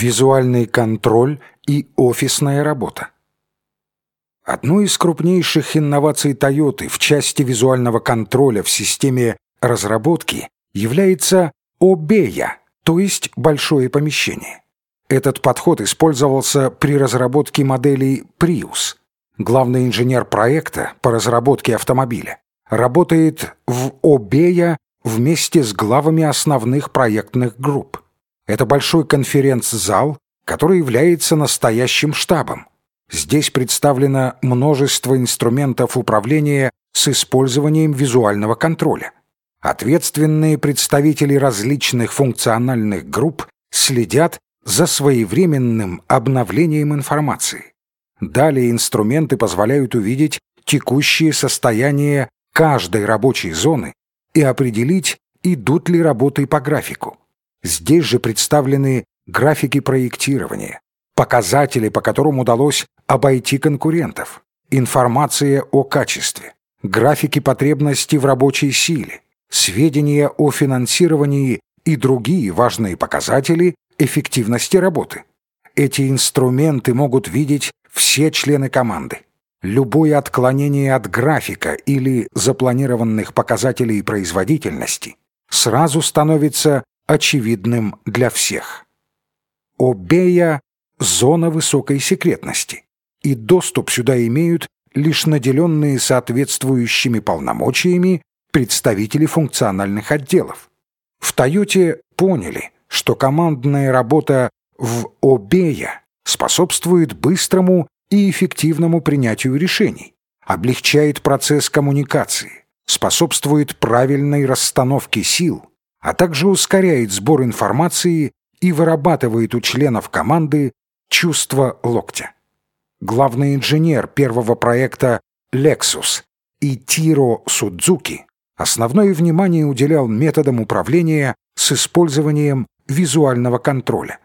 визуальный контроль и офисная работа. Одной из крупнейших инноваций Toyota в части визуального контроля в системе разработки является обея, то есть большое помещение. Этот подход использовался при разработке моделей Prius. Главный инженер проекта по разработке автомобиля работает в обея вместе с главами основных проектных групп. Это большой конференц-зал, который является настоящим штабом. Здесь представлено множество инструментов управления с использованием визуального контроля. Ответственные представители различных функциональных групп следят за своевременным обновлением информации. Далее инструменты позволяют увидеть текущее состояние каждой рабочей зоны и определить, идут ли работы по графику. Здесь же представлены графики проектирования, показатели, по которым удалось обойти конкурентов, информация о качестве, графики потребностей в рабочей силе, сведения о финансировании и другие важные показатели эффективности работы. Эти инструменты могут видеть все члены команды. Любое отклонение от графика или запланированных показателей производительности сразу становится очевидным для всех. Обея – зона высокой секретности, и доступ сюда имеют лишь наделенные соответствующими полномочиями представители функциональных отделов. В Тойоте поняли, что командная работа в Обея способствует быстрому и эффективному принятию решений, облегчает процесс коммуникации, способствует правильной расстановке сил – а также ускоряет сбор информации и вырабатывает у членов команды чувство локтя. Главный инженер первого проекта Lexus и Тиро Судзуки основное внимание уделял методам управления с использованием визуального контроля.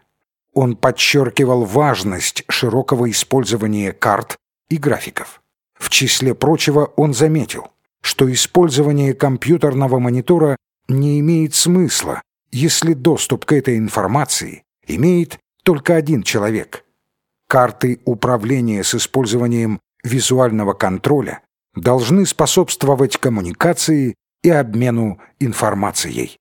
Он подчеркивал важность широкого использования карт и графиков. В числе прочего он заметил, что использование компьютерного монитора не имеет смысла, если доступ к этой информации имеет только один человек. Карты управления с использованием визуального контроля должны способствовать коммуникации и обмену информацией.